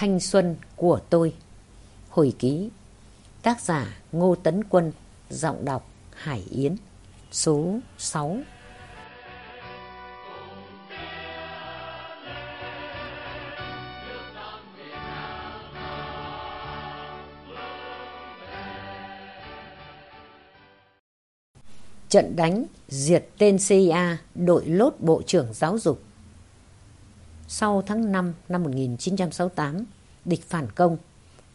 Thanh xuân của tôi. Hồi ký, Tác giả Ngô Tấn Quân, Giọng đọc Hải Yến, Số 6 Trận đánh diệt tên CIA đội lốt Bộ trưởng Giáo dục sau tháng 5 năm 1968, địch phản công,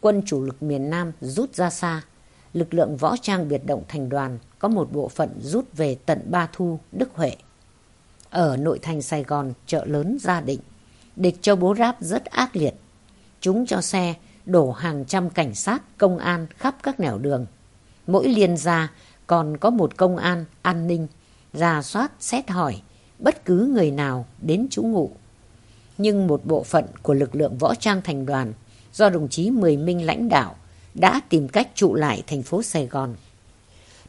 quân chủ lực miền Nam rút ra xa. Lực lượng võ trang biệt động thành đoàn có một bộ phận rút về tận Ba Thu, Đức Huệ. Ở nội thành Sài Gòn, chợ lớn Gia Định, địch cho bố ráp rất ác liệt. Chúng cho xe đổ hàng trăm cảnh sát, công an khắp các nẻo đường. Mỗi liên gia còn có một công an, an ninh, ra soát, xét hỏi bất cứ người nào đến trú ngụ nhưng một bộ phận của lực lượng võ trang thành đoàn do đồng chí Mười Minh lãnh đạo đã tìm cách trụ lại thành phố Sài Gòn.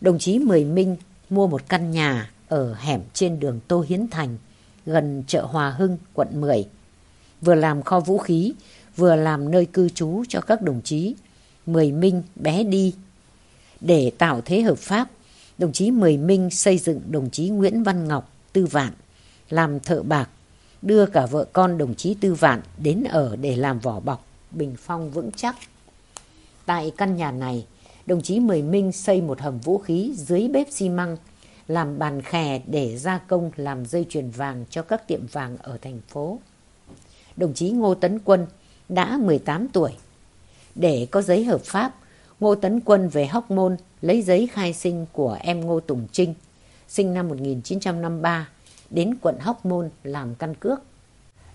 Đồng chí Mười Minh mua một căn nhà ở hẻm trên đường Tô Hiến Thành, gần chợ Hòa Hưng, quận 10. Vừa làm kho vũ khí, vừa làm nơi cư trú cho các đồng chí Mười Minh bé đi. Để tạo thế hợp pháp, đồng chí Mười Minh xây dựng đồng chí Nguyễn Văn Ngọc Tư Vạn làm thợ bạc đưa cả vợ con đồng chí Tư Vạn đến ở để làm vỏ bọc, bình phong vững chắc. Tại căn nhà này, đồng chí Mười Minh xây một hầm vũ khí dưới bếp xi măng, làm bàn khè để gia công làm dây chuyền vàng cho các tiệm vàng ở thành phố. Đồng chí Ngô Tấn Quân đã 18 tuổi. Để có giấy hợp pháp, Ngô Tấn Quân về Hóc Môn lấy giấy khai sinh của em Ngô Tùng Trinh, sinh năm 1953, đến quận Hóc Môn làm căn cước.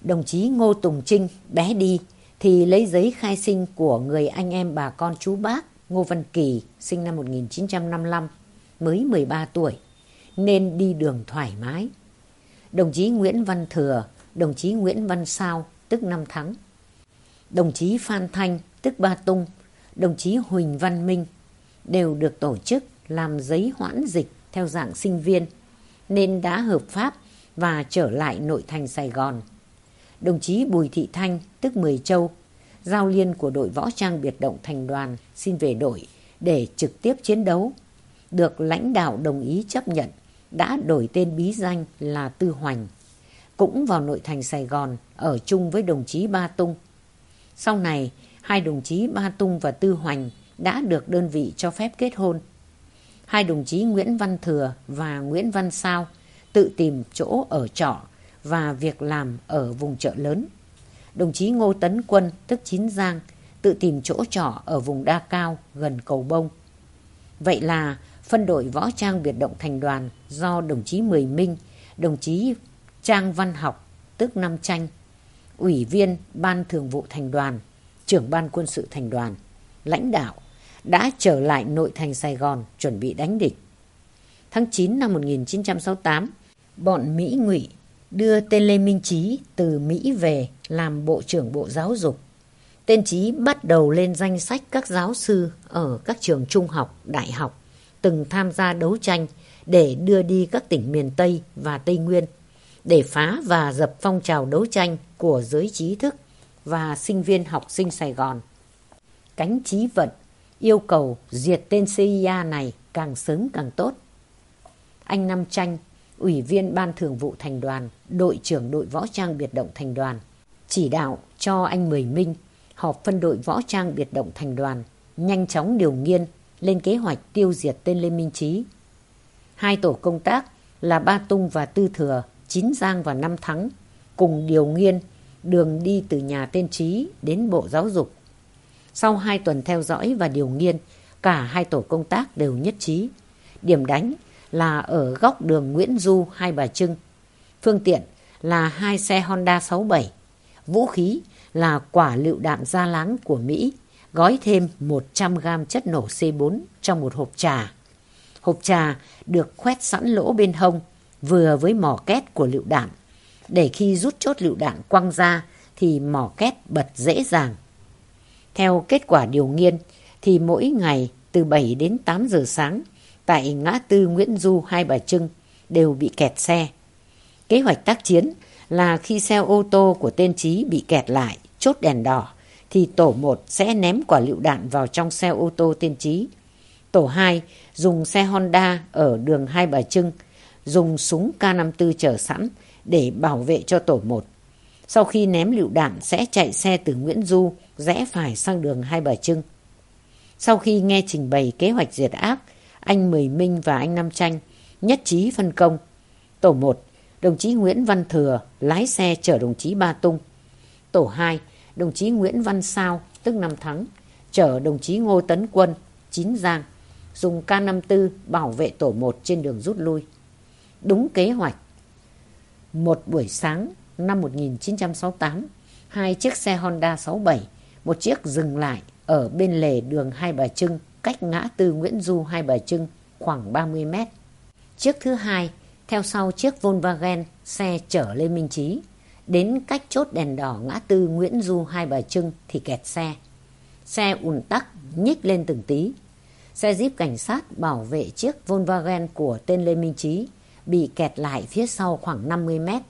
Đồng chí Ngô Tùng Trinh bé đi thì lấy giấy khai sinh của người anh em bà con chú bác Ngô Văn Kỳ sinh năm 1955 mới 13 tuổi nên đi đường thoải mái. Đồng chí Nguyễn Văn Thừa, đồng chí Nguyễn Văn Sao tức năm Thắng. Đồng chí Phan Thanh tức Ba Tung, đồng chí Huỳnh Văn Minh đều được tổ chức làm giấy hoãn dịch theo dạng sinh viên nên đã hợp pháp và trở lại nội thành Sài Gòn. Đồng chí Bùi Thị Thanh, tức Mười Châu, giao liên của đội võ trang biệt động thành đoàn xin về đội để trực tiếp chiến đấu. Được lãnh đạo đồng ý chấp nhận, đã đổi tên bí danh là Tư Hoành. Cũng vào nội thành Sài Gòn, ở chung với đồng chí Ba Tung. Sau này, hai đồng chí Ba Tung và Tư Hoành đã được đơn vị cho phép kết hôn. Hai đồng chí Nguyễn Văn Thừa và Nguyễn Văn Sao tự tìm chỗ ở trọ và việc làm ở vùng chợ lớn. Đồng chí Ngô Tấn Quân, tức Chín Giang, tự tìm chỗ trọ ở vùng Đa Cao gần Cầu Bông. Vậy là phân đội võ trang biệt động thành đoàn do đồng chí Mười Minh, đồng chí Trang Văn Học, tức Nam Tranh, ủy viên Ban Thường vụ Thành đoàn, trưởng Ban Quân sự Thành đoàn, lãnh đạo đã trở lại nội thành Sài Gòn chuẩn bị đánh địch. Tháng 9 năm 1968, bọn Mỹ ngụy đưa tên Lê Minh Trí từ Mỹ về làm Bộ trưởng Bộ Giáo dục. Tên Trí bắt đầu lên danh sách các giáo sư ở các trường trung học, đại học từng tham gia đấu tranh để đưa đi các tỉnh miền Tây và Tây Nguyên để phá và dập phong trào đấu tranh của giới trí thức và sinh viên học sinh Sài Gòn. Cánh trí vận yêu cầu diệt tên CIA này càng sớm càng tốt. Anh nam Tranh Ủy viên Ban Thường vụ Thành đoàn, đội trưởng đội võ trang biệt động thành đoàn, chỉ đạo cho anh Mười Minh họp phân đội võ trang biệt động thành đoàn, nhanh chóng điều nghiên lên kế hoạch tiêu diệt tên Lê Minh Trí. Hai tổ công tác là Ba Tung và Tư Thừa, Chín Giang và Năm Thắng cùng điều nghiên đường đi từ nhà tên Trí đến Bộ Giáo dục. Sau hai tuần theo dõi và điều nghiên, cả hai tổ công tác đều nhất trí. Điểm đánh là ở góc đường Nguyễn Du, Hai Bà Trưng. Phương tiện là hai xe Honda 67. Vũ khí là quả lựu đạn da láng của Mỹ, gói thêm 100 gram chất nổ C4 trong một hộp trà. Hộp trà được khoét sẵn lỗ bên hông, vừa với mỏ két của lựu đạn. Để khi rút chốt lựu đạn quăng ra thì mỏ két bật dễ dàng. Theo kết quả điều nghiên thì mỗi ngày từ 7 đến 8 giờ sáng tại ngã tư Nguyễn Du Hai Bà Trưng đều bị kẹt xe. Kế hoạch tác chiến là khi xe ô tô của tên Trí bị kẹt lại, chốt đèn đỏ, thì tổ 1 sẽ ném quả lựu đạn vào trong xe ô tô tên trí. Tổ 2 dùng xe Honda ở đường Hai Bà Trưng, dùng súng K54 chở sẵn để bảo vệ cho tổ 1. Sau khi ném lựu đạn sẽ chạy xe từ Nguyễn Du rẽ phải sang đường Hai Bà Trưng. Sau khi nghe trình bày kế hoạch diệt ác, anh Mười Minh và anh Nam Tranh nhất trí phân công. Tổ 1, đồng chí Nguyễn Văn Thừa lái xe chở đồng chí Ba Tung. Tổ 2, đồng chí Nguyễn Văn Sao, tức Năm Thắng, chở đồng chí Ngô Tấn Quân, Chín Giang, dùng K54 bảo vệ tổ 1 trên đường rút lui. Đúng kế hoạch. Một buổi sáng năm 1968, hai chiếc xe Honda 67, một chiếc dừng lại ở bên lề đường Hai Bà Trưng, cách ngã tư Nguyễn Du Hai Bà Trưng khoảng 30 mét. Chiếc thứ hai, theo sau chiếc Volkswagen, xe chở Lê Minh Trí. Đến cách chốt đèn đỏ ngã tư Nguyễn Du Hai Bà Trưng thì kẹt xe. Xe ùn tắc, nhích lên từng tí. Xe jeep cảnh sát bảo vệ chiếc Volkswagen của tên Lê Minh Trí bị kẹt lại phía sau khoảng 50 mét.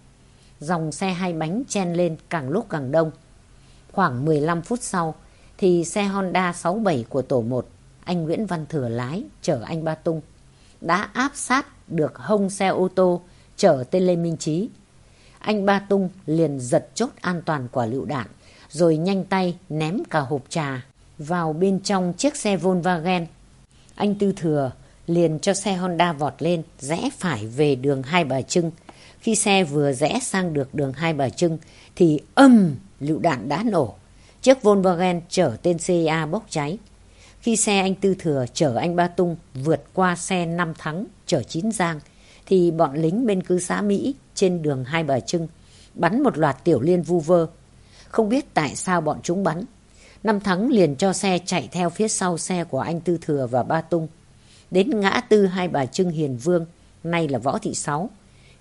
Dòng xe hai bánh chen lên càng lúc càng đông. Khoảng 15 phút sau thì xe Honda 67 của tổ 1, anh Nguyễn Văn Thừa lái chở anh Ba Tung, đã áp sát được hông xe ô tô chở tên Lê Minh Trí. Anh Ba Tung liền giật chốt an toàn quả lựu đạn, rồi nhanh tay ném cả hộp trà vào bên trong chiếc xe Volkswagen. Anh Tư Thừa liền cho xe Honda vọt lên, rẽ phải về đường Hai Bà Trưng. Khi xe vừa rẽ sang được đường Hai Bà Trưng, thì âm lựu đạn đã nổ. Chiếc Volkswagen chở tên CIA bốc cháy. Khi xe anh Tư Thừa chở anh Ba Tung vượt qua xe Năm Thắng chở Chín Giang, thì bọn lính bên cư xã Mỹ trên đường Hai Bà Trưng bắn một loạt tiểu liên vu vơ. Không biết tại sao bọn chúng bắn. Năm Thắng liền cho xe chạy theo phía sau xe của anh Tư Thừa và Ba Tung. Đến ngã tư Hai Bà Trưng Hiền Vương, nay là Võ Thị Sáu,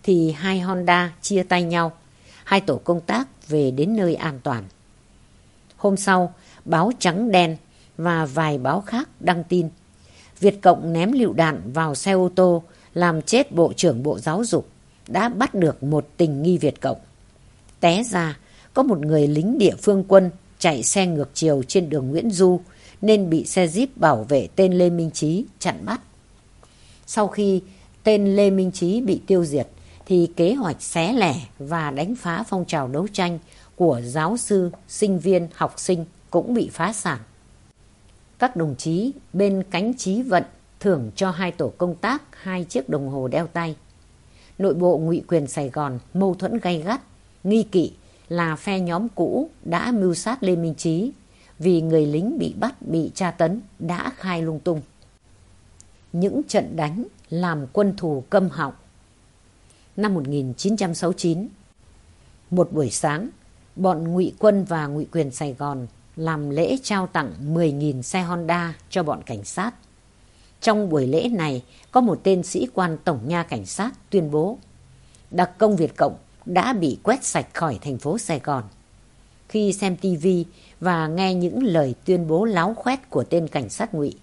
thì hai Honda chia tay nhau. Hai tổ công tác về đến nơi an toàn. Hôm sau, báo trắng đen và vài báo khác đăng tin. Việt Cộng ném lựu đạn vào xe ô tô làm chết Bộ trưởng Bộ Giáo dục đã bắt được một tình nghi Việt Cộng. Té ra, có một người lính địa phương quân chạy xe ngược chiều trên đường Nguyễn Du nên bị xe Jeep bảo vệ tên Lê Minh Trí chặn bắt. Sau khi tên Lê Minh Trí bị tiêu diệt, thì kế hoạch xé lẻ và đánh phá phong trào đấu tranh của giáo sư, sinh viên, học sinh cũng bị phá sản. Các đồng chí bên cánh trí vận thưởng cho hai tổ công tác hai chiếc đồng hồ đeo tay. Nội bộ ngụy quyền Sài Gòn mâu thuẫn gay gắt, nghi kỵ là phe nhóm cũ đã mưu sát Lê Minh Trí vì người lính bị bắt bị tra tấn đã khai lung tung. Những trận đánh làm quân thù câm họng. Năm 1969, một buổi sáng, bọn ngụy quân và ngụy quyền Sài Gòn làm lễ trao tặng 10.000 xe Honda cho bọn cảnh sát. Trong buổi lễ này, có một tên sĩ quan tổng nha cảnh sát tuyên bố đặc công Việt Cộng đã bị quét sạch khỏi thành phố Sài Gòn. Khi xem TV và nghe những lời tuyên bố láo khoét của tên cảnh sát ngụy,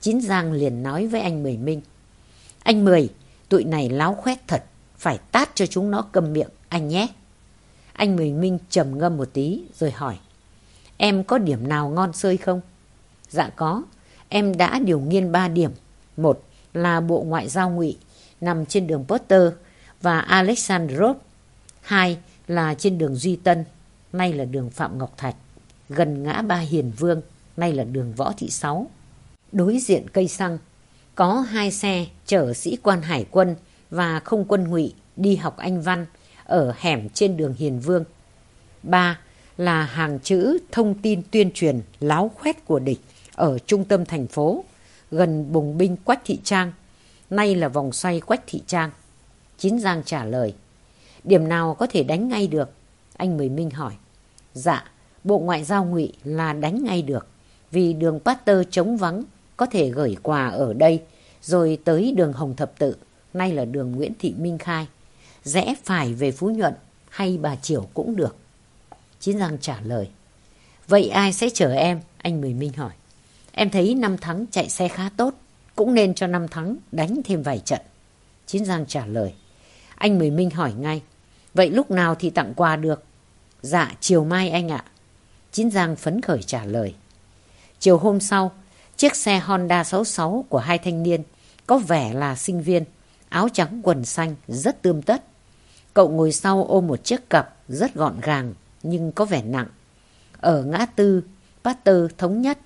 Chín Giang liền nói với anh Mười Minh. Anh Mười, tụi này láo khoét thật, phải tát cho chúng nó cầm miệng, anh nhé. Anh Mười Minh trầm ngâm một tí rồi hỏi. Em có điểm nào ngon sơi không? Dạ có, em đã điều nghiên ba điểm. Một là Bộ Ngoại giao ngụy nằm trên đường Potter và Alexandrov. Hai là trên đường Duy Tân, nay là đường Phạm Ngọc Thạch, gần ngã ba Hiền Vương, nay là đường Võ Thị Sáu. Đối diện cây xăng, có hai xe chở sĩ quan hải quân và không quân ngụy đi học Anh Văn ở hẻm trên đường Hiền Vương. Ba là hàng chữ thông tin tuyên truyền láo khoét của địch ở trung tâm thành phố, gần bùng binh Quách Thị Trang, nay là vòng xoay Quách Thị Trang. Chín Giang trả lời, điểm nào có thể đánh ngay được? Anh Mười Minh hỏi. Dạ, Bộ Ngoại giao ngụy là đánh ngay được, vì đường Pasteur trống vắng, có thể gửi quà ở đây, rồi tới đường Hồng Thập Tự, nay là đường Nguyễn Thị Minh Khai. Rẽ phải về Phú Nhuận hay Bà Triểu cũng được. Chín Giang trả lời. Vậy ai sẽ chở em? Anh Mười Minh hỏi. Em thấy năm thắng chạy xe khá tốt. Cũng nên cho năm thắng đánh thêm vài trận. Chín Giang trả lời. Anh Mười Minh hỏi ngay. Vậy lúc nào thì tặng quà được? Dạ chiều mai anh ạ. Chín Giang phấn khởi trả lời. Chiều hôm sau, chiếc xe Honda 66 của hai thanh niên có vẻ là sinh viên, áo trắng quần xanh, rất tươm tất. Cậu ngồi sau ôm một chiếc cặp rất gọn gàng nhưng có vẻ nặng. Ở ngã tư, Pasteur thống nhất.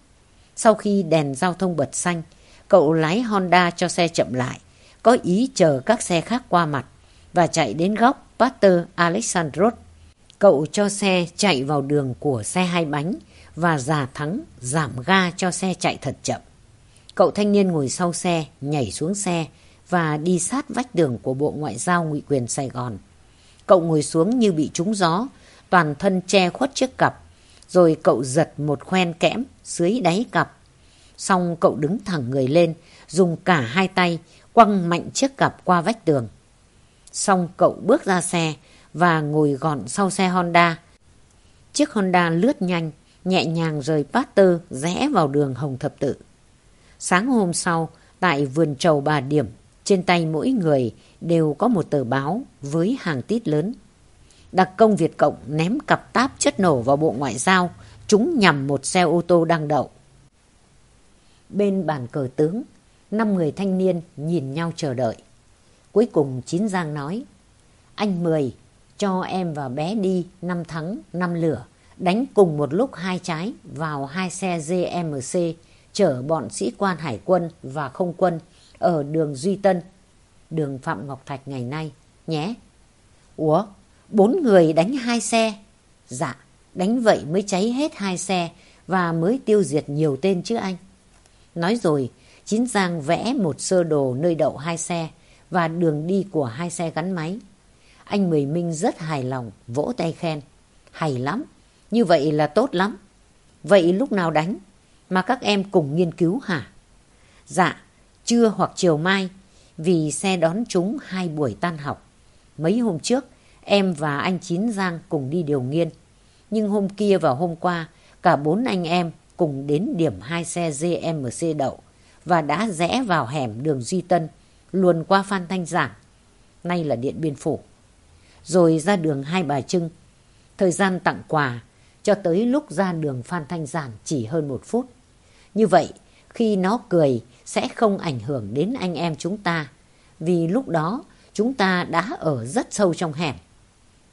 Sau khi đèn giao thông bật xanh, cậu lái Honda cho xe chậm lại, có ý chờ các xe khác qua mặt và chạy đến góc Pasteur Alexandros. Cậu cho xe chạy vào đường của xe hai bánh và giả thắng giảm ga cho xe chạy thật chậm. Cậu thanh niên ngồi sau xe, nhảy xuống xe và đi sát vách đường của Bộ Ngoại giao ngụy quyền Sài Gòn. Cậu ngồi xuống như bị trúng gió, toàn thân che khuất chiếc cặp. Rồi cậu giật một khoen kẽm dưới đáy cặp. Xong cậu đứng thẳng người lên, dùng cả hai tay quăng mạnh chiếc cặp qua vách tường. Xong cậu bước ra xe và ngồi gọn sau xe Honda. Chiếc Honda lướt nhanh, nhẹ nhàng rời Pasteur rẽ vào đường Hồng Thập Tự. Sáng hôm sau, tại vườn trầu bà Điểm, trên tay mỗi người đều có một tờ báo với hàng tít lớn. Đặc công Việt Cộng ném cặp táp chất nổ vào Bộ Ngoại giao, chúng nhằm một xe ô tô đang đậu. Bên bàn cờ tướng, năm người thanh niên nhìn nhau chờ đợi. Cuối cùng Chín Giang nói, anh Mười, cho em và bé đi năm thắng, năm lửa, đánh cùng một lúc hai trái vào hai xe GMC chở bọn sĩ quan hải quân và không quân ở đường Duy Tân, đường Phạm Ngọc Thạch ngày nay, nhé. Ủa, bốn người đánh hai xe? Dạ, đánh vậy mới cháy hết hai xe và mới tiêu diệt nhiều tên chứ anh. Nói rồi, Chín Giang vẽ một sơ đồ nơi đậu hai xe và đường đi của hai xe gắn máy. Anh Mười Minh rất hài lòng, vỗ tay khen. Hay lắm, như vậy là tốt lắm. Vậy lúc nào đánh? Mà các em cùng nghiên cứu hả? Dạ, trưa hoặc chiều mai, vì xe đón chúng hai buổi tan học. Mấy hôm trước, em và anh Chín Giang cùng đi điều nghiên. Nhưng hôm kia và hôm qua, cả bốn anh em cùng đến điểm hai xe GMC đậu và đã rẽ vào hẻm đường Duy Tân, luồn qua Phan Thanh Giảng, nay là Điện Biên Phủ. Rồi ra đường Hai Bà Trưng, thời gian tặng quà cho tới lúc ra đường Phan Thanh Giản chỉ hơn một phút. Như vậy, khi nó cười sẽ không ảnh hưởng đến anh em chúng ta, vì lúc đó chúng ta đã ở rất sâu trong hẻm.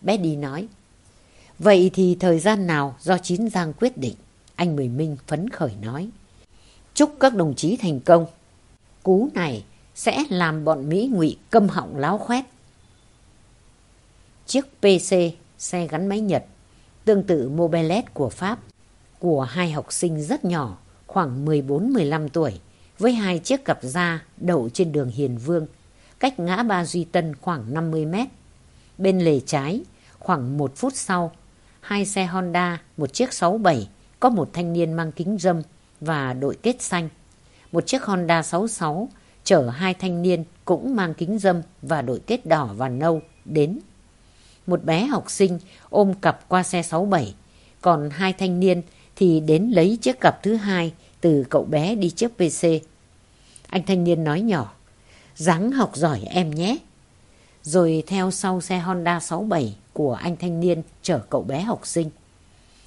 Bé đi nói, vậy thì thời gian nào do Chín Giang quyết định, anh Mười Minh phấn khởi nói. Chúc các đồng chí thành công. Cú này sẽ làm bọn Mỹ ngụy câm họng láo khoét. Chiếc PC, xe gắn máy Nhật, tương tự Mobilet của Pháp, của hai học sinh rất nhỏ, khoảng 14-15 tuổi, với hai chiếc cặp da đậu trên đường Hiền Vương, cách ngã ba Duy Tân khoảng 50 mét. Bên lề trái, khoảng một phút sau, hai xe Honda, một chiếc 67, có một thanh niên mang kính râm và đội kết xanh. Một chiếc Honda 66 chở hai thanh niên cũng mang kính râm và đội kết đỏ và nâu đến. Một bé học sinh ôm cặp qua xe 67, còn hai thanh niên thì đến lấy chiếc cặp thứ hai từ cậu bé đi trước PC. Anh thanh niên nói nhỏ, ráng học giỏi em nhé. Rồi theo sau xe Honda 67 của anh thanh niên chở cậu bé học sinh.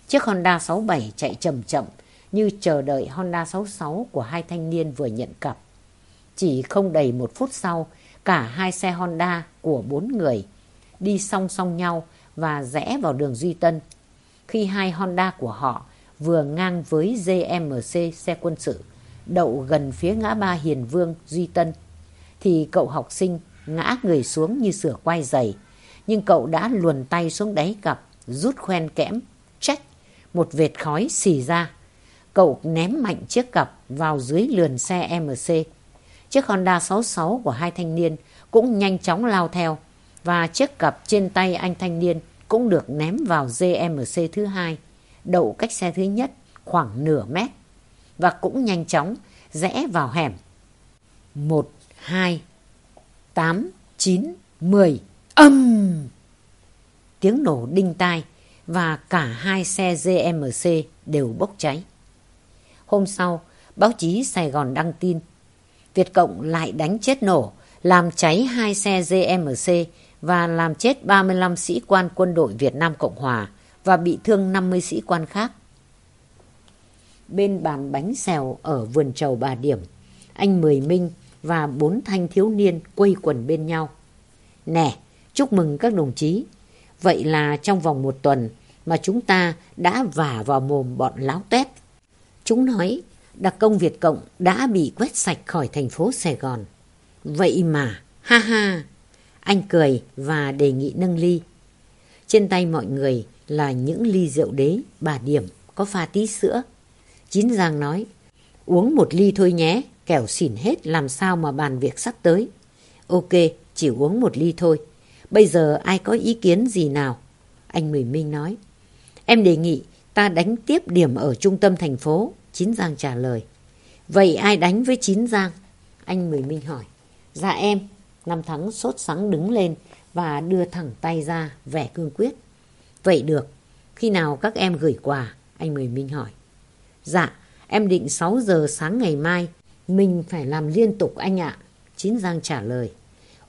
Chiếc Honda 67 chạy chậm chậm như chờ đợi Honda 66 của hai thanh niên vừa nhận cặp. Chỉ không đầy một phút sau, cả hai xe Honda của bốn người đi song song nhau và rẽ vào đường Duy Tân. Khi hai Honda của họ vừa ngang với GMC xe quân sự, đậu gần phía ngã ba Hiền Vương Duy Tân, thì cậu học sinh ngã người xuống như sửa quay giày. Nhưng cậu đã luồn tay xuống đáy cặp, rút khoen kẽm, trách, một vệt khói xì ra. Cậu ném mạnh chiếc cặp vào dưới lườn xe MC. Chiếc Honda 66 của hai thanh niên cũng nhanh chóng lao theo và chiếc cặp trên tay anh thanh niên cũng được ném vào GMC thứ hai, đậu cách xe thứ nhất khoảng nửa mét và cũng nhanh chóng rẽ vào hẻm. 1, 2, 8, 9, 10, âm! Tiếng nổ đinh tai và cả hai xe GMC đều bốc cháy. Hôm sau, báo chí Sài Gòn đăng tin Việt Cộng lại đánh chết nổ, làm cháy hai xe GMC và làm chết 35 sĩ quan quân đội Việt Nam Cộng Hòa và bị thương 50 sĩ quan khác. bên bàn bánh xèo ở vườn trầu bà Điểm. Anh Mười Minh và bốn thanh thiếu niên quây quần bên nhau. Nè, chúc mừng các đồng chí. Vậy là trong vòng một tuần mà chúng ta đã vả vào mồm bọn láo tét. Chúng nói đặc công Việt Cộng đã bị quét sạch khỏi thành phố Sài Gòn. Vậy mà, ha ha, anh cười và đề nghị nâng ly. Trên tay mọi người là những ly rượu đế, bà điểm, có pha tí sữa. Chín Giang nói, uống một ly thôi nhé, kẻo xỉn hết làm sao mà bàn việc sắp tới. Ok, chỉ uống một ly thôi. Bây giờ ai có ý kiến gì nào? Anh Mười Minh nói. Em đề nghị ta đánh tiếp điểm ở trung tâm thành phố. Chín Giang trả lời. Vậy ai đánh với Chín Giang? Anh Mười Minh hỏi. Dạ em. Năm Thắng sốt sắng đứng lên và đưa thẳng tay ra vẻ cương quyết. Vậy được. Khi nào các em gửi quà? Anh Mười Minh hỏi. Dạ, em định 6 giờ sáng ngày mai. Mình phải làm liên tục anh ạ. Chín Giang trả lời.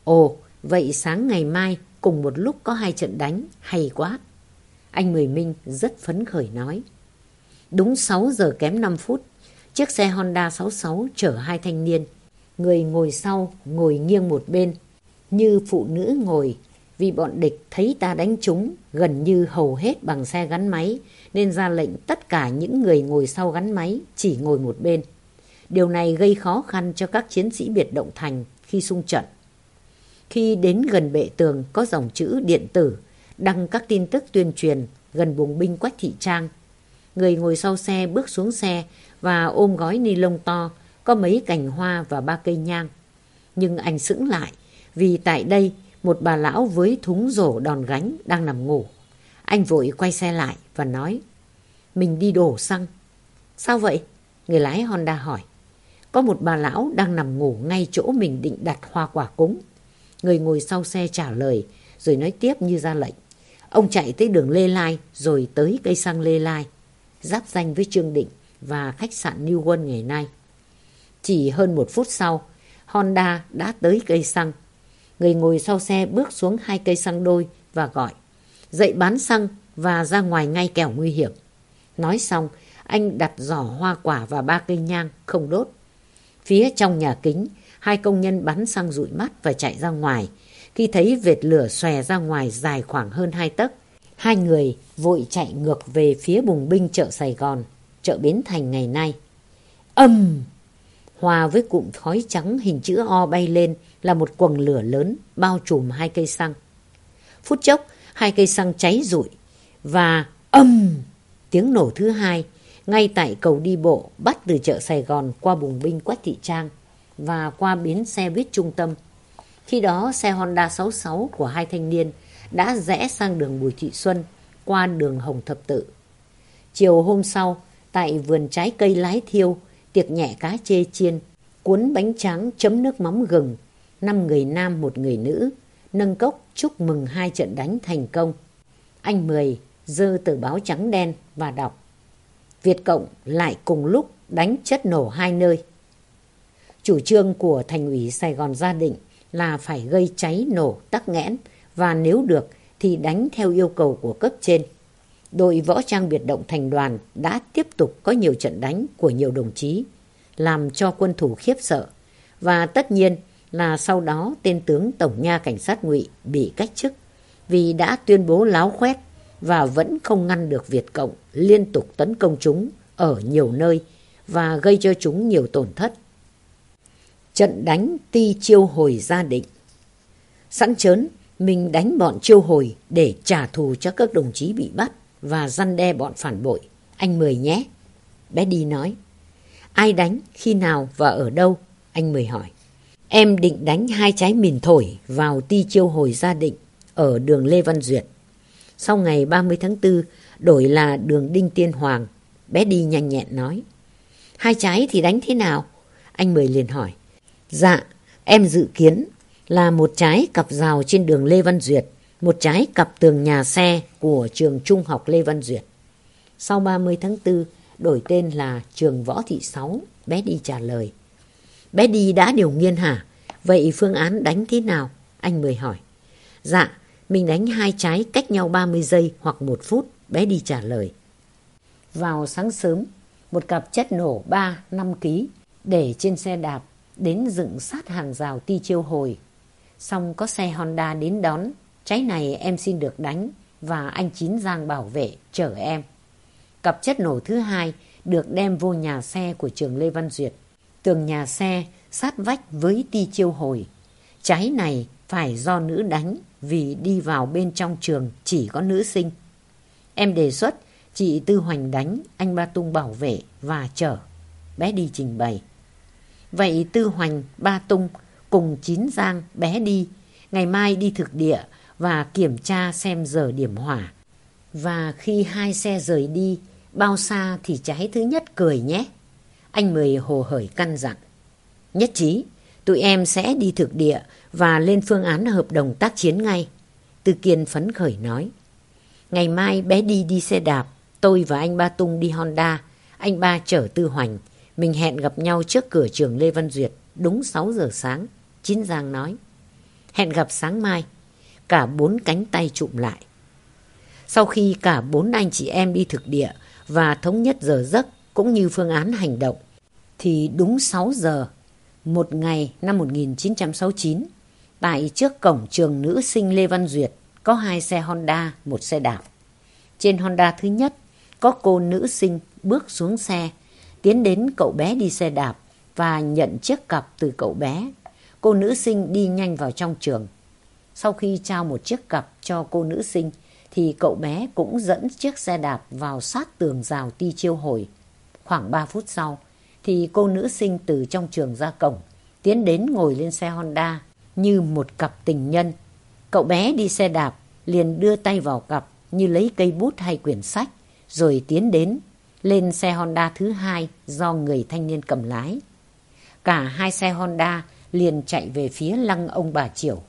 Ồ, vậy sáng ngày mai cùng một lúc có hai trận đánh, hay quá. Anh Mười Minh rất phấn khởi nói. Đúng 6 giờ kém 5 phút, chiếc xe Honda 66 chở hai thanh niên. Người ngồi sau ngồi nghiêng một bên, như phụ nữ ngồi vì bọn địch thấy ta đánh chúng gần như hầu hết bằng xe gắn máy nên ra lệnh tất cả những người ngồi sau gắn máy chỉ ngồi một bên. Điều này gây khó khăn cho các chiến sĩ biệt động thành khi xung trận. Khi đến gần bệ tường có dòng chữ điện tử, đăng các tin tức tuyên truyền gần buồng binh Quách Thị Trang. Người ngồi sau xe bước xuống xe và ôm gói ni lông to, có mấy cành hoa và ba cây nhang. Nhưng anh sững lại, vì tại đây một bà lão với thúng rổ đòn gánh đang nằm ngủ. Anh vội quay xe lại và nói, Mình đi đổ xăng. Sao vậy? Người lái Honda hỏi. Có một bà lão đang nằm ngủ ngay chỗ mình định đặt hoa quả cúng. Người ngồi sau xe trả lời rồi nói tiếp như ra lệnh. Ông chạy tới đường Lê Lai rồi tới cây xăng Lê Lai, giáp danh với Trương Định và khách sạn New World ngày nay. Chỉ hơn một phút sau, Honda đã tới cây xăng. Người ngồi sau xe bước xuống hai cây xăng đôi và gọi. Dậy bán xăng và ra ngoài ngay kẻo nguy hiểm. Nói xong, anh đặt giỏ hoa quả và ba cây nhang không đốt. Phía trong nhà kính, hai công nhân bắn xăng rụi mắt và chạy ra ngoài, khi thấy vệt lửa xòe ra ngoài dài khoảng hơn hai tấc. Hai người vội chạy ngược về phía bùng binh chợ Sài Gòn, chợ Bến Thành ngày nay. Âm! Hòa với cụm khói trắng hình chữ O bay lên là một quầng lửa lớn bao trùm hai cây xăng. Phút chốc, hai cây xăng cháy rụi và âm! Tiếng nổ thứ hai ngay tại cầu đi bộ bắt từ chợ Sài Gòn qua bùng binh Quách Thị Trang và qua bến xe buýt trung tâm khi đó xe Honda 66 của hai thanh niên đã rẽ sang đường Bùi Thị Xuân qua đường Hồng Thập Tự. Chiều hôm sau, tại vườn trái cây lái thiêu, tiệc nhẹ cá chê chiên, cuốn bánh tráng chấm nước mắm gừng, năm người nam một người nữ, nâng cốc chúc mừng hai trận đánh thành công. Anh Mười dơ tờ báo trắng đen và đọc. Việt Cộng lại cùng lúc đánh chất nổ hai nơi. Chủ trương của thành ủy Sài Gòn gia định là phải gây cháy nổ tắc nghẽn và nếu được thì đánh theo yêu cầu của cấp trên. Đội võ trang biệt động thành đoàn đã tiếp tục có nhiều trận đánh của nhiều đồng chí, làm cho quân thủ khiếp sợ. Và tất nhiên là sau đó tên tướng Tổng nha Cảnh sát ngụy bị cách chức vì đã tuyên bố láo khoét và vẫn không ngăn được Việt Cộng liên tục tấn công chúng ở nhiều nơi và gây cho chúng nhiều tổn thất trận đánh ti chiêu hồi gia định. Sẵn chớn, mình đánh bọn chiêu hồi để trả thù cho các đồng chí bị bắt và răn đe bọn phản bội. Anh Mười nhé. Bé đi nói. Ai đánh, khi nào và ở đâu? Anh Mười hỏi. Em định đánh hai trái mìn thổi vào ti chiêu hồi gia định ở đường Lê Văn Duyệt. Sau ngày 30 tháng 4, đổi là đường Đinh Tiên Hoàng. Bé đi nhanh nhẹn nói. Hai trái thì đánh thế nào? Anh Mười liền hỏi. Dạ, em dự kiến là một trái cặp rào trên đường Lê Văn Duyệt, một trái cặp tường nhà xe của trường trung học Lê Văn Duyệt. Sau 30 tháng 4, đổi tên là trường Võ Thị Sáu, bé đi trả lời. Bé đi đã điều nghiên hả? Vậy phương án đánh thế nào? Anh Mười hỏi. Dạ, mình đánh hai trái cách nhau 30 giây hoặc một phút, bé đi trả lời. Vào sáng sớm, một cặp chất nổ 3-5 kg để trên xe đạp đến dựng sát hàng rào ti chiêu hồi. Xong có xe Honda đến đón, Trái này em xin được đánh và anh Chín Giang bảo vệ chở em. Cặp chất nổ thứ hai được đem vô nhà xe của trường Lê Văn Duyệt. Tường nhà xe sát vách với ti chiêu hồi. Trái này phải do nữ đánh vì đi vào bên trong trường chỉ có nữ sinh. Em đề xuất chị Tư Hoành đánh, anh Ba Tung bảo vệ và chở. Bé đi trình bày. Vậy Tư Hoành, Ba Tung cùng Chín Giang bé đi. Ngày mai đi thực địa và kiểm tra xem giờ điểm hỏa. Và khi hai xe rời đi, bao xa thì cháy thứ nhất cười nhé. Anh Mười hồ hởi căn dặn. Nhất trí, tụi em sẽ đi thực địa và lên phương án hợp đồng tác chiến ngay. Tư Kiên phấn khởi nói. Ngày mai bé đi đi xe đạp, tôi và anh Ba Tung đi Honda, anh Ba chở Tư Hoành. Mình hẹn gặp nhau trước cửa trường Lê Văn Duyệt, đúng 6 giờ sáng. Chín Giang nói. Hẹn gặp sáng mai. Cả bốn cánh tay chụm lại. Sau khi cả bốn anh chị em đi thực địa và thống nhất giờ giấc cũng như phương án hành động, thì đúng 6 giờ, một ngày năm 1969, tại trước cổng trường nữ sinh Lê Văn Duyệt có hai xe Honda, một xe đạp. Trên Honda thứ nhất, có cô nữ sinh bước xuống xe, tiến đến cậu bé đi xe đạp và nhận chiếc cặp từ cậu bé. Cô nữ sinh đi nhanh vào trong trường. Sau khi trao một chiếc cặp cho cô nữ sinh, thì cậu bé cũng dẫn chiếc xe đạp vào sát tường rào ti chiêu hồi. Khoảng 3 phút sau, thì cô nữ sinh từ trong trường ra cổng, tiến đến ngồi lên xe Honda như một cặp tình nhân. Cậu bé đi xe đạp, liền đưa tay vào cặp như lấy cây bút hay quyển sách, rồi tiến đến, lên xe Honda thứ hai do người thanh niên cầm lái. Cả hai xe Honda liền chạy về phía lăng ông bà Triều.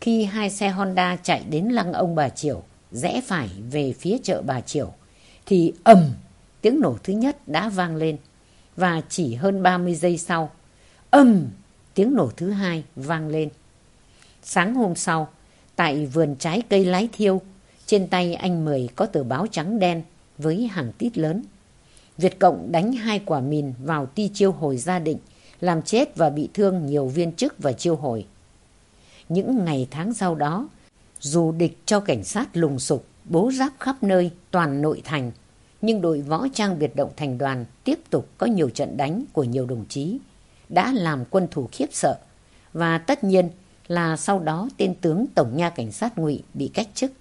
Khi hai xe Honda chạy đến lăng ông bà Triều, rẽ phải về phía chợ bà Triều, thì ầm tiếng nổ thứ nhất đã vang lên. Và chỉ hơn 30 giây sau, ầm tiếng nổ thứ hai vang lên. Sáng hôm sau, tại vườn trái cây lái thiêu, trên tay anh Mười có tờ báo trắng đen với hàng tít lớn. Việt Cộng đánh hai quả mìn vào ti chiêu hồi gia định, làm chết và bị thương nhiều viên chức và chiêu hồi. Những ngày tháng sau đó, dù địch cho cảnh sát lùng sục, bố giáp khắp nơi, toàn nội thành, nhưng đội võ trang biệt động thành đoàn tiếp tục có nhiều trận đánh của nhiều đồng chí, đã làm quân thủ khiếp sợ. Và tất nhiên là sau đó tên tướng Tổng nha Cảnh sát ngụy bị cách chức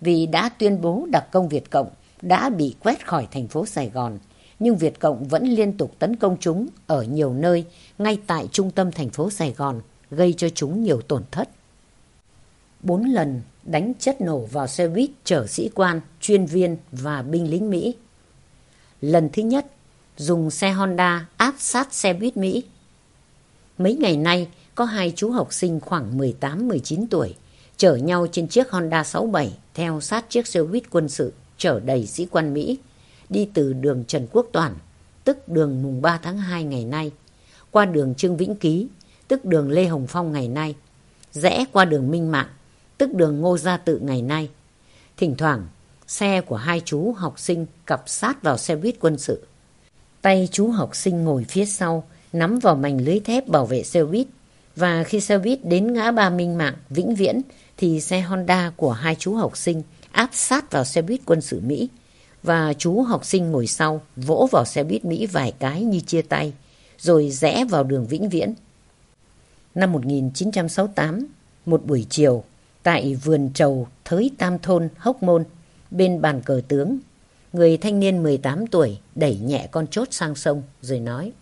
vì đã tuyên bố đặc công Việt Cộng đã bị quét khỏi thành phố Sài Gòn. Nhưng Việt Cộng vẫn liên tục tấn công chúng ở nhiều nơi ngay tại trung tâm thành phố Sài Gòn, gây cho chúng nhiều tổn thất. Bốn lần đánh chất nổ vào xe buýt chở sĩ quan, chuyên viên và binh lính Mỹ. Lần thứ nhất, dùng xe Honda áp sát xe buýt Mỹ. Mấy ngày nay, có hai chú học sinh khoảng 18-19 tuổi chở nhau trên chiếc Honda 67 theo sát chiếc xe buýt quân sự chở đầy sĩ quan Mỹ đi từ đường Trần Quốc Toản, tức đường mùng 3 tháng 2 ngày nay, qua đường Trương Vĩnh Ký, tức đường Lê Hồng Phong ngày nay, rẽ qua đường Minh Mạng, tức đường Ngô Gia Tự ngày nay. Thỉnh thoảng, xe của hai chú học sinh cặp sát vào xe buýt quân sự. Tay chú học sinh ngồi phía sau, nắm vào mảnh lưới thép bảo vệ xe buýt. Và khi xe buýt đến ngã ba Minh Mạng, Vĩnh Viễn, thì xe Honda của hai chú học sinh áp sát vào xe buýt quân sự Mỹ. Và chú học sinh ngồi sau vỗ vào xe buýt Mỹ vài cái như chia tay, rồi rẽ vào đường Vĩnh Viễn. Năm 1968, một buổi chiều, tại vườn trầu Thới Tam Thôn, Hốc Môn, bên bàn cờ tướng, người thanh niên 18 tuổi đẩy nhẹ con chốt sang sông rồi nói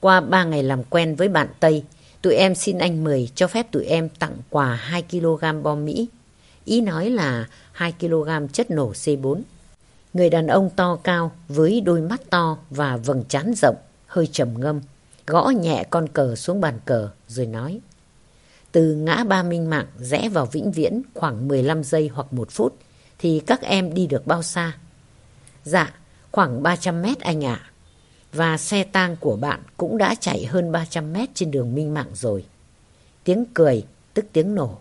Qua ba ngày làm quen với bạn Tây, tụi em xin anh mời cho phép tụi em tặng quà 2 kg bom Mỹ. Ý nói là 2 kg chất nổ C4. Người đàn ông to cao với đôi mắt to và vầng trán rộng, hơi trầm ngâm, gõ nhẹ con cờ xuống bàn cờ rồi nói từ ngã ba Minh Mạng rẽ vào Vĩnh Viễn khoảng 15 giây hoặc 1 phút thì các em đi được bao xa? Dạ, khoảng 300 mét anh ạ. Và xe tang của bạn cũng đã chạy hơn 300 mét trên đường Minh Mạng rồi. Tiếng cười, tức tiếng nổ,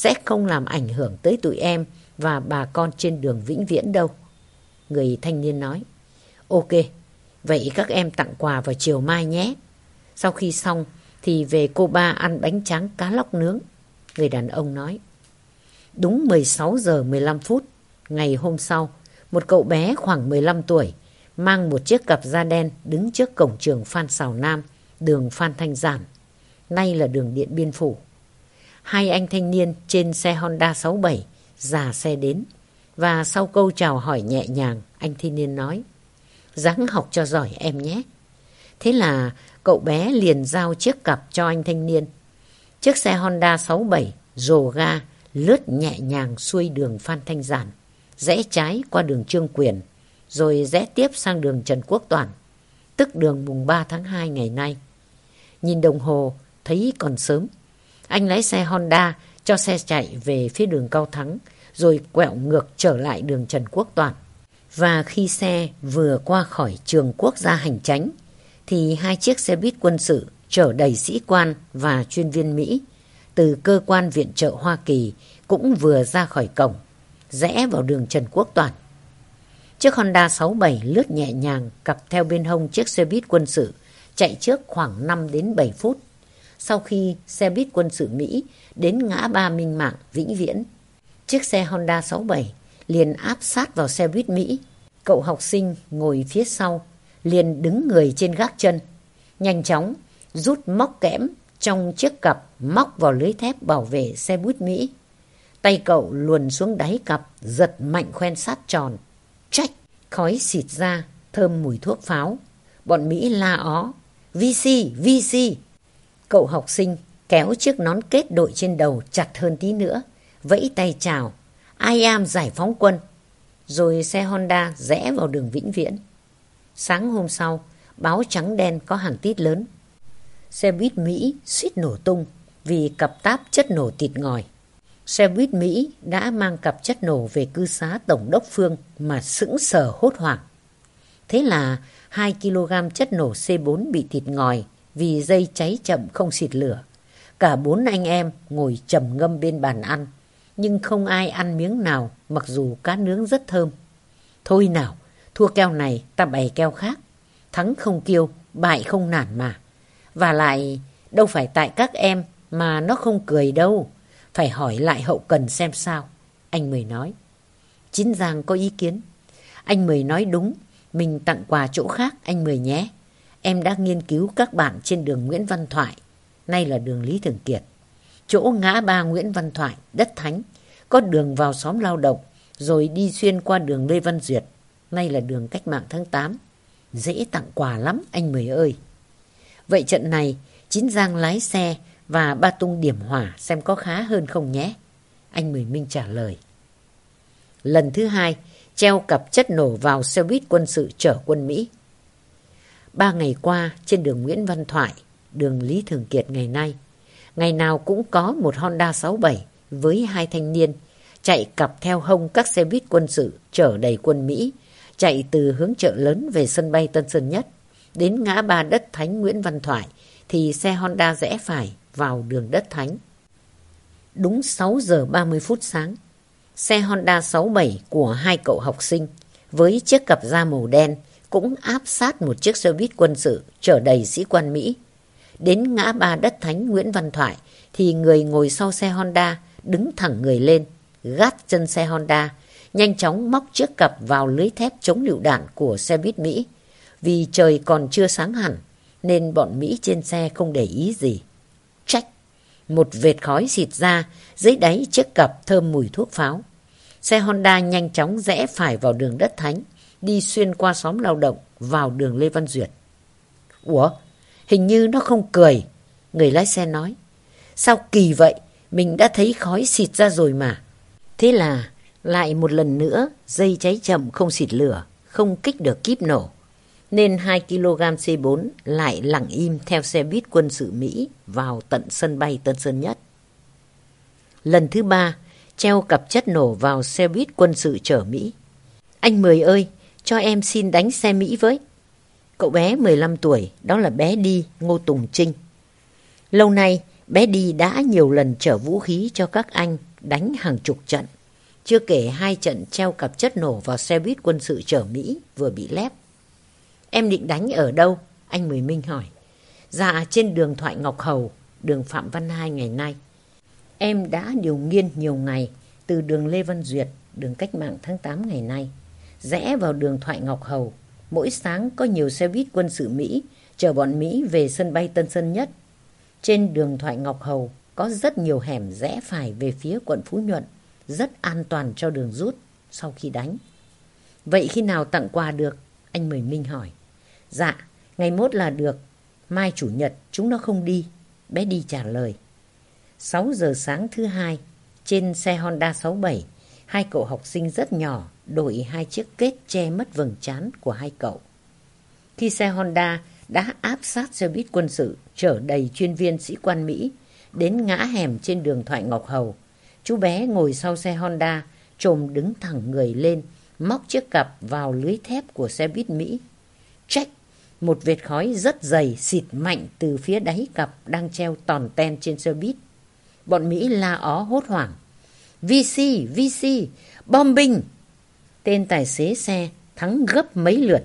sẽ không làm ảnh hưởng tới tụi em và bà con trên đường Vĩnh Viễn đâu. Người thanh niên nói, ok, Vậy các em tặng quà vào chiều mai nhé. Sau khi xong thì về cô ba ăn bánh tráng cá lóc nướng. Người đàn ông nói. Đúng 16 giờ 15 phút, ngày hôm sau, một cậu bé khoảng 15 tuổi mang một chiếc cặp da đen đứng trước cổng trường Phan Xào Nam, đường Phan Thanh Giản. Nay là đường Điện Biên Phủ. Hai anh thanh niên trên xe Honda 67 già xe đến và sau câu chào hỏi nhẹ nhàng anh thanh niên nói Ráng học cho giỏi em nhé. Thế là cậu bé liền giao chiếc cặp cho anh thanh niên. Chiếc xe Honda 67 rồ ga lướt nhẹ nhàng xuôi đường Phan Thanh Giản, rẽ trái qua đường Trương Quyền, rồi rẽ tiếp sang đường Trần Quốc Toản, tức đường mùng 3 tháng 2 ngày nay. Nhìn đồng hồ, thấy còn sớm. Anh lái xe Honda cho xe chạy về phía đường Cao Thắng, rồi quẹo ngược trở lại đường Trần Quốc Toản. Và khi xe vừa qua khỏi trường quốc gia hành tránh, thì hai chiếc xe buýt quân sự chở đầy sĩ quan và chuyên viên Mỹ từ cơ quan viện trợ Hoa Kỳ cũng vừa ra khỏi cổng, rẽ vào đường Trần Quốc Toản. Chiếc Honda 67 lướt nhẹ nhàng cặp theo bên hông chiếc xe buýt quân sự chạy trước khoảng 5 đến 7 phút. Sau khi xe buýt quân sự Mỹ đến ngã ba Minh Mạng, Vĩnh Viễn, chiếc xe Honda 67 liền áp sát vào xe buýt Mỹ. Cậu học sinh ngồi phía sau liền đứng người trên gác chân. Nhanh chóng rút móc kẽm trong chiếc cặp móc vào lưới thép bảo vệ xe buýt Mỹ. Tay cậu luồn xuống đáy cặp giật mạnh khoen sát tròn. Trách, khói xịt ra, thơm mùi thuốc pháo. Bọn Mỹ la ó. VC, VC. Cậu học sinh kéo chiếc nón kết đội trên đầu chặt hơn tí nữa. Vẫy tay chào. I am giải phóng quân. Rồi xe Honda rẽ vào đường Vĩnh Viễn. Sáng hôm sau, báo trắng đen có hàng tít lớn. Xe buýt Mỹ suýt nổ tung vì cặp táp chất nổ thịt ngòi. Xe buýt Mỹ đã mang cặp chất nổ về cư xá Tổng đốc Phương mà sững sờ hốt hoảng. Thế là 2 kg chất nổ C4 bị thịt ngòi vì dây cháy chậm không xịt lửa. Cả bốn anh em ngồi trầm ngâm bên bàn ăn, nhưng không ai ăn miếng nào mặc dù cá nướng rất thơm. Thôi nào, thua keo này ta bày keo khác. Thắng không kiêu, bại không nản mà. Và lại, đâu phải tại các em mà nó không cười đâu. Phải hỏi lại hậu cần xem sao. Anh Mười nói. Chín Giang có ý kiến. Anh Mười nói đúng. Mình tặng quà chỗ khác anh Mười nhé. Em đã nghiên cứu các bạn trên đường Nguyễn Văn Thoại. Nay là đường Lý Thường Kiệt. Chỗ ngã ba Nguyễn Văn Thoại, đất Thánh. Có đường vào xóm lao động. Rồi đi xuyên qua đường Lê Văn Duyệt. Nay là đường cách mạng tháng 8. Dễ tặng quà lắm anh Mười ơi. Vậy trận này, Chín Giang lái xe và ba tung điểm hỏa xem có khá hơn không nhé. Anh Mười Minh trả lời. Lần thứ hai, treo cặp chất nổ vào xe buýt quân sự chở quân Mỹ. Ba ngày qua, trên đường Nguyễn Văn Thoại, đường Lý Thường Kiệt ngày nay, ngày nào cũng có một Honda 67 với hai thanh niên chạy cặp theo hông các xe buýt quân sự chở đầy quân Mỹ, chạy từ hướng chợ lớn về sân bay Tân Sơn Nhất. Đến ngã ba đất Thánh Nguyễn Văn Thoại thì xe Honda rẽ phải vào đường đất Thánh. Đúng 6 giờ 30 phút sáng, xe Honda 67 của hai cậu học sinh với chiếc cặp da màu đen cũng áp sát một chiếc xe buýt quân sự chở đầy sĩ quan Mỹ. Đến ngã ba đất Thánh Nguyễn Văn Thoại thì người ngồi sau xe Honda đứng thẳng người lên, gắt chân xe Honda, nhanh chóng móc chiếc cặp vào lưới thép chống lựu đạn của xe buýt Mỹ. Vì trời còn chưa sáng hẳn, nên bọn Mỹ trên xe không để ý gì. Trách! Một vệt khói xịt ra dưới đáy chiếc cặp thơm mùi thuốc pháo. Xe Honda nhanh chóng rẽ phải vào đường đất thánh, đi xuyên qua xóm lao động vào đường Lê Văn Duyệt. Ủa? Hình như nó không cười. Người lái xe nói. Sao kỳ vậy? Mình đã thấy khói xịt ra rồi mà. Thế là lại một lần nữa dây cháy chậm không xịt lửa, không kích được kíp nổ nên 2 kg C4 lại lặng im theo xe buýt quân sự Mỹ vào tận sân bay Tân Sơn Nhất. Lần thứ ba, treo cặp chất nổ vào xe buýt quân sự chở Mỹ. Anh Mười ơi, cho em xin đánh xe Mỹ với. Cậu bé 15 tuổi, đó là bé Đi, Ngô Tùng Trinh. Lâu nay, bé Đi đã nhiều lần chở vũ khí cho các anh đánh hàng chục trận. Chưa kể hai trận treo cặp chất nổ vào xe buýt quân sự chở Mỹ vừa bị lép. Em định đánh ở đâu? Anh Mười Minh hỏi. Dạ trên đường Thoại Ngọc Hầu, đường Phạm Văn Hai ngày nay. Em đã điều nghiên nhiều ngày từ đường Lê Văn Duyệt, đường Cách mạng tháng 8 ngày nay. Rẽ vào đường Thoại Ngọc Hầu. Mỗi sáng có nhiều xe buýt quân sự Mỹ chở bọn Mỹ về sân bay Tân Sơn Nhất. Trên đường Thoại Ngọc Hầu có rất nhiều hẻm rẽ phải về phía quận Phú Nhuận, rất an toàn cho đường rút sau khi đánh. Vậy khi nào tặng quà được? Anh Mười Minh hỏi. Dạ, ngày mốt là được. Mai chủ nhật chúng nó không đi. Bé đi trả lời. 6 giờ sáng thứ hai, trên xe Honda 67, hai cậu học sinh rất nhỏ đổi hai chiếc kết che mất vầng trán của hai cậu. Khi xe Honda đã áp sát xe buýt quân sự chở đầy chuyên viên sĩ quan Mỹ đến ngã hẻm trên đường Thoại Ngọc Hầu, chú bé ngồi sau xe Honda trồm đứng thẳng người lên móc chiếc cặp vào lưới thép của xe buýt Mỹ. Trách! Một vệt khói rất dày xịt mạnh từ phía đáy cặp đang treo tòn ten trên xe buýt. Bọn Mỹ la ó hốt hoảng. VC! VC! bombing! Tên tài xế xe thắng gấp mấy lượt.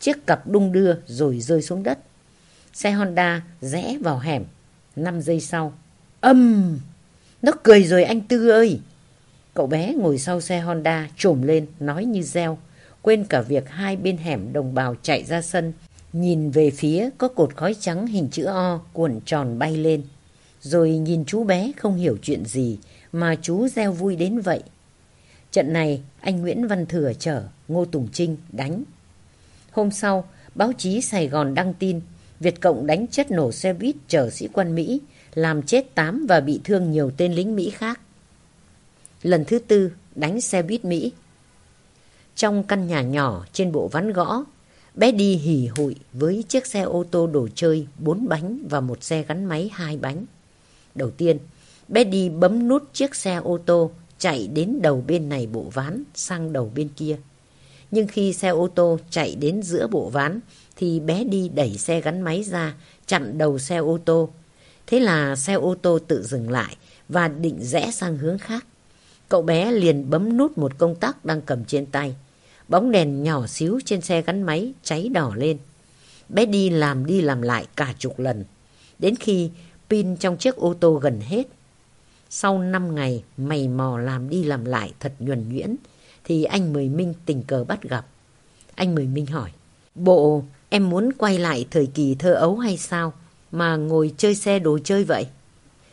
Chiếc cặp đung đưa rồi rơi xuống đất. Xe Honda rẽ vào hẻm. năm giây sau. Âm! Nó cười rồi, anh Tư ơi! Cậu bé ngồi sau xe Honda trồm lên, nói như reo. Quên cả việc hai bên hẻm đồng bào chạy ra sân. Nhìn về phía có cột khói trắng hình chữ O cuộn tròn bay lên. Rồi nhìn chú bé không hiểu chuyện gì mà chú reo vui đến vậy. Trận này anh Nguyễn Văn Thừa chở Ngô Tùng Trinh đánh. Hôm sau, báo chí Sài Gòn đăng tin Việt Cộng đánh chất nổ xe buýt chở sĩ quan Mỹ, làm chết 8 và bị thương nhiều tên lính Mỹ khác. Lần thứ tư, đánh xe buýt Mỹ. Trong căn nhà nhỏ trên bộ ván gõ, bé đi hỉ hụi với chiếc xe ô tô đồ chơi 4 bánh và một xe gắn máy hai bánh. Đầu tiên, bé đi bấm nút chiếc xe ô tô, chạy đến đầu bên này bộ ván, sang đầu bên kia. Nhưng khi xe ô tô chạy đến giữa bộ ván, thì bé đi đẩy xe gắn máy ra, chặn đầu xe ô tô. Thế là xe ô tô tự dừng lại và định rẽ sang hướng khác. Cậu bé liền bấm nút một công tắc đang cầm trên tay. Bóng đèn nhỏ xíu trên xe gắn máy cháy đỏ lên. Bé đi làm đi làm lại cả chục lần. Đến khi pin trong chiếc ô tô gần hết. Sau 5 ngày mày mò làm đi làm lại thật nhuần nhuyễn thì anh Mười Minh tình cờ bắt gặp. Anh Mười Minh hỏi, bộ em muốn quay lại thời kỳ thơ ấu hay sao mà ngồi chơi xe đồ chơi vậy?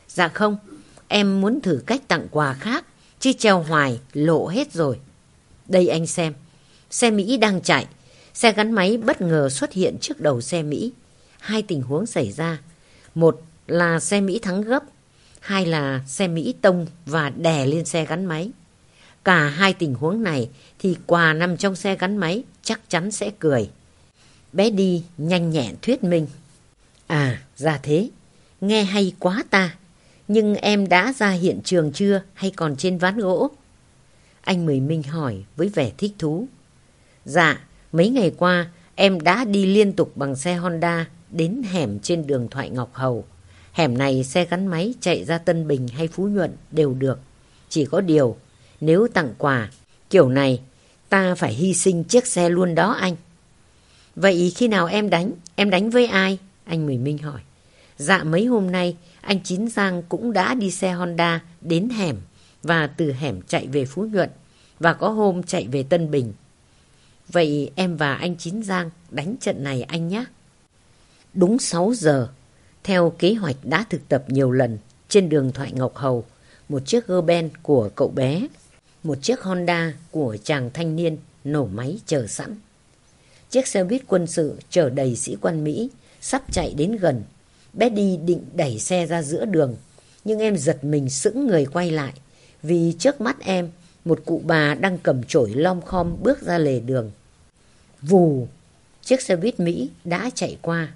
Dạ không, em muốn thử cách tặng quà khác chứ treo hoài lộ hết rồi. Đây anh xem, xe Mỹ đang chạy, xe gắn máy bất ngờ xuất hiện trước đầu xe Mỹ. Hai tình huống xảy ra, một là xe Mỹ thắng gấp, hay là xe Mỹ tông và đè lên xe gắn máy. Cả hai tình huống này thì quà nằm trong xe gắn máy chắc chắn sẽ cười. Bé đi nhanh nhẹn thuyết minh. À, ra thế. Nghe hay quá ta. Nhưng em đã ra hiện trường chưa hay còn trên ván gỗ? Anh Mười Minh hỏi với vẻ thích thú. Dạ, mấy ngày qua em đã đi liên tục bằng xe Honda đến hẻm trên đường Thoại Ngọc Hầu. Hẻm này xe gắn máy chạy ra Tân Bình hay Phú Nhuận đều được. Chỉ có điều, nếu tặng quà, kiểu này ta phải hy sinh chiếc xe luôn đó anh. Vậy khi nào em đánh, em đánh với ai? Anh Mười Minh hỏi. Dạ mấy hôm nay, anh Chín Giang cũng đã đi xe Honda đến hẻm và từ hẻm chạy về Phú Nhuận và có hôm chạy về Tân Bình. Vậy em và anh Chín Giang đánh trận này anh nhé. Đúng 6 giờ, theo kế hoạch đã thực tập nhiều lần, trên đường Thoại Ngọc Hầu, một chiếc gơ ben của cậu bé, một chiếc Honda của chàng thanh niên nổ máy chờ sẵn. Chiếc xe buýt quân sự chở đầy sĩ quan Mỹ, sắp chạy đến gần. Betty định đẩy xe ra giữa đường, nhưng em giật mình sững người quay lại, vì trước mắt em, một cụ bà đang cầm chổi lom khom bước ra lề đường. Vù, chiếc xe buýt Mỹ đã chạy qua.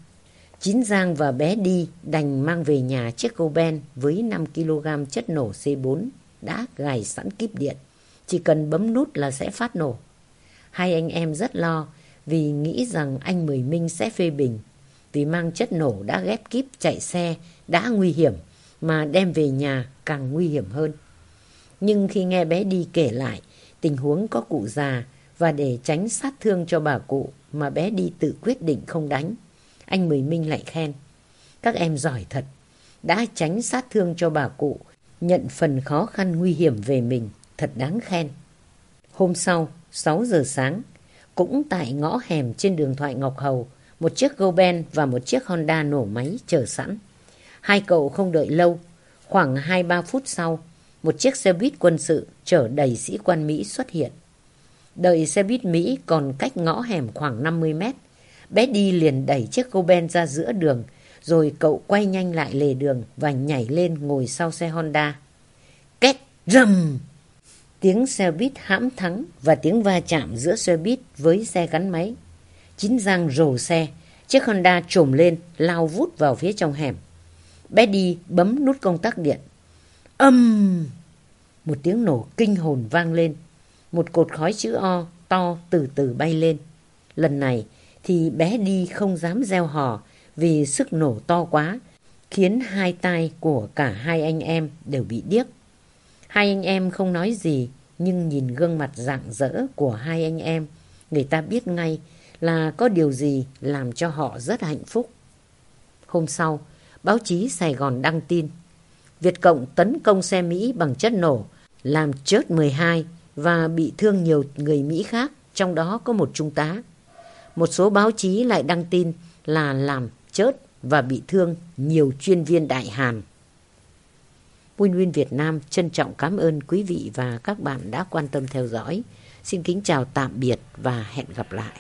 Chín Giang và bé đi đành mang về nhà chiếc câu ben với 5 kg chất nổ C4 đã gài sẵn kíp điện. Chỉ cần bấm nút là sẽ phát nổ. Hai anh em rất lo vì nghĩ rằng anh Mười Minh sẽ phê bình. Vì mang chất nổ đã ghép kíp chạy xe đã nguy hiểm mà đem về nhà càng nguy hiểm hơn. Nhưng khi nghe bé đi kể lại, tình huống có cụ già và để tránh sát thương cho bà cụ mà bé đi tự quyết định không đánh. Anh Mười Minh lại khen. Các em giỏi thật, đã tránh sát thương cho bà cụ, nhận phần khó khăn nguy hiểm về mình, thật đáng khen. Hôm sau, 6 giờ sáng, cũng tại ngõ hẻm trên đường Thoại Ngọc Hầu, một chiếc Goben và một chiếc Honda nổ máy chờ sẵn. Hai cậu không đợi lâu, khoảng 2-3 phút sau, một chiếc xe buýt quân sự chở đầy sĩ quan Mỹ xuất hiện. Đợi xe buýt Mỹ còn cách ngõ hẻm khoảng 50 mét, bé đi liền đẩy chiếc Goben ra giữa đường, rồi cậu quay nhanh lại lề đường và nhảy lên ngồi sau xe Honda. Két rầm! Tiếng xe buýt hãm thắng và tiếng va chạm giữa xe buýt với xe gắn máy. Chín giang rồ xe, chiếc Honda trồm lên, lao vút vào phía trong hẻm. Bé đi bấm nút công tắc điện. Âm! Một tiếng nổ kinh hồn vang lên. Một cột khói chữ O to từ từ bay lên. Lần này thì bé đi không dám gieo hò vì sức nổ to quá, khiến hai tai của cả hai anh em đều bị điếc. Hai anh em không nói gì, nhưng nhìn gương mặt rạng rỡ của hai anh em, người ta biết ngay là có điều gì làm cho họ rất hạnh phúc. Hôm sau, báo chí Sài Gòn đăng tin Việt Cộng tấn công xe Mỹ bằng chất nổ, làm chết 12 và bị thương nhiều người Mỹ khác, trong đó có một trung tá. Một số báo chí lại đăng tin là làm chớt và bị thương nhiều chuyên viên đại hàn. Win Win Việt Nam trân trọng cảm ơn quý vị và các bạn đã quan tâm theo dõi. Xin kính chào tạm biệt và hẹn gặp lại.